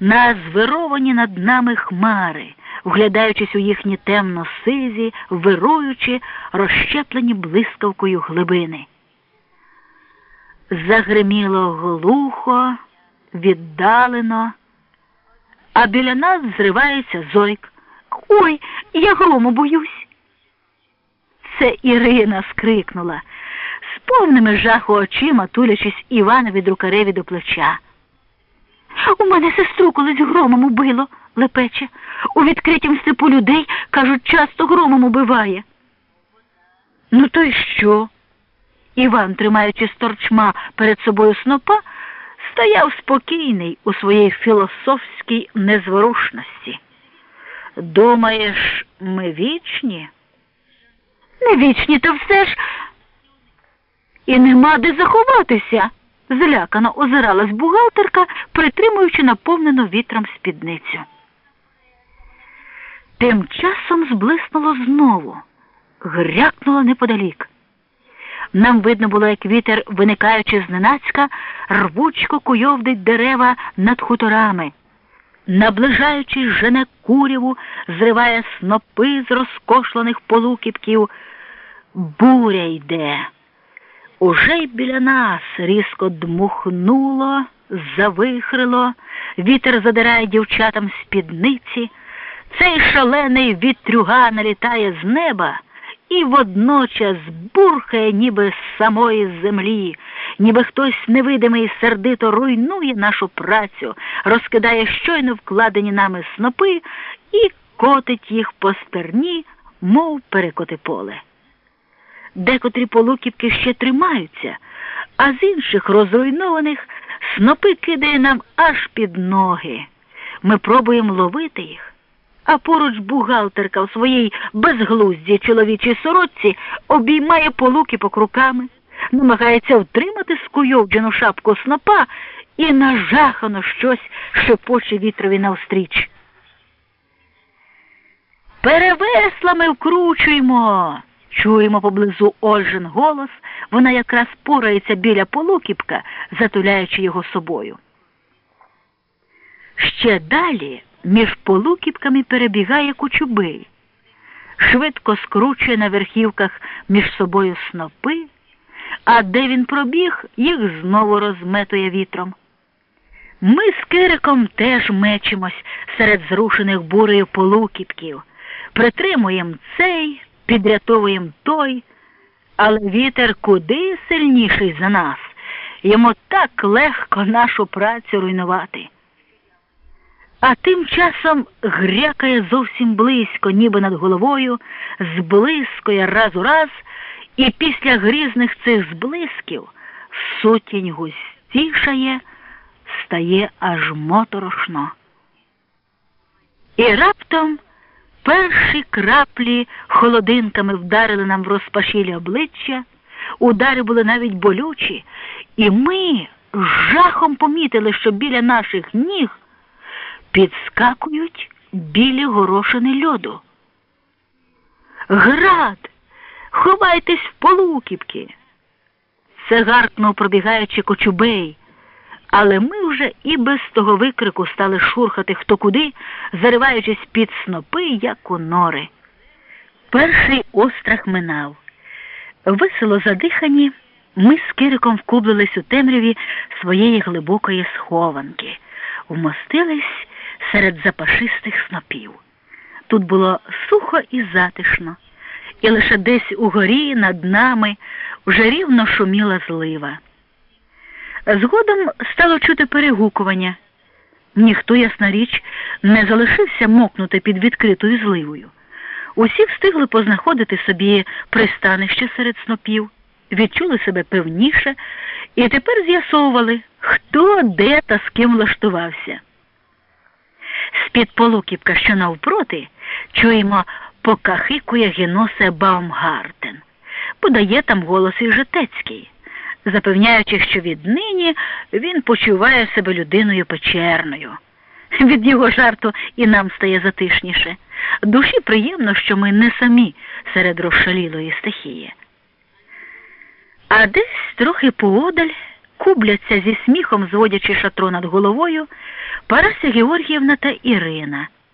на звировані над нами хмари, вглядаючись у їхні темно сизі, вируючи, розщеплені блискавкою глибини. Загриміло глухо, віддалено, а біля нас зривається зойк. Ой, я грому боюсь. Це Ірина скрикнула, з повними жаху очима, тулячись Іванові друкареві до плеча. У мене сестру колись громом убило, лепече. У відкритім степу людей, кажуть, часто громом убиває. Ну, то й що? Іван, тримаючи сторчма перед собою снопа, стояв спокійний у своїй філософській незворушності. Думаєш, ми вічні? Не вічні, то все ж і нема де заховатися. Злякано озиралась бухгалтерка, притримуючи наповнену вітром спідницю. Тим часом зблиснуло знову, грякнуло неподалік. Нам видно було, як вітер, виникаючи зненацька, рвучко куйовдить дерева над хуторами. Наближаючись, жене куряву, зриває снопи з розкошлених полукіпків. Буря йде. Уже й біля нас різко дмухнуло, завихрило, вітер задирає дівчатам спідниці, цей шалений вітрюга налітає з неба і водночас бурхає, ніби з самої землі, ніби хтось невидимий сердито руйнує нашу працю, розкидає щойно вкладені нами снопи і котить їх по стерні, мов перекоти поле. Декотрі полуківки ще тримаються, а з інших розруйнованих снопи кидає нам аж під ноги. Ми пробуємо ловити їх, а поруч бухгалтерка в своїй безглуздій чоловічій сорочці обіймає полукіпок руками, намагається втримати скуйовджену шапку снопа і нажахано щось шепоче вітрові навстріч. Перевеслами вкручуємо. Чуємо поблизу Ольжин голос, вона якраз порається біля полукіпка, затуляючи його собою. Ще далі між полукіпками перебігає кучубий, швидко скручує на верхівках між собою снопи, а де він пробіг, їх знову розметує вітром. Ми з Кириком теж мечимось серед зрушених бурею полукіпків, притримуємо цей підрятовуємо той, але вітер куди сильніший за нас. Йому так легко нашу працю руйнувати. А тим часом грякає зовсім близько, ніби над головою, зблискує раз у раз, і після грізних цих зблисків сотінь густішає, стає аж моторошно. І раптом. Перші краплі холодинками вдарили нам в розпашілі обличчя, удари були навіть болючі, і ми жахом помітили, що біля наших ніг підскакують білі горошини льоду. Град, ховайтесь в полукіпки. Це гаркнув пробігаючи кочубей. Але ми вже і без того викрику стали шурхати хто куди, зариваючись під снопи, як у нори. Перший острах минав. Весело задихані, ми з Кириком вкублились у темряві своєї глибокої схованки, вмостились серед запашистих снопів. Тут було сухо і затишно, і лише десь угорі над нами вже рівно шуміла злива. Згодом стало чути перегукування. Ніхто, ясна річ, не залишився мокнути під відкритою зливою. Усі встигли познаходити собі пристанище серед снопів, відчули себе певніше і тепер з'ясовували, хто де та з ким влаштувався. З-під полукіпка, що навпроти, чуємо, покахикує геносе Баумгартен. Подає там голос і Житецький запевняючи, що віднині він почуває себе людиною печерною. Від його жарту і нам стає затишніше. Душі приємно, що ми не самі серед розшалілої стихії. А десь трохи поодаль кубляться зі сміхом, зводячи шатро над головою, Парася Георгіївна та Ірина.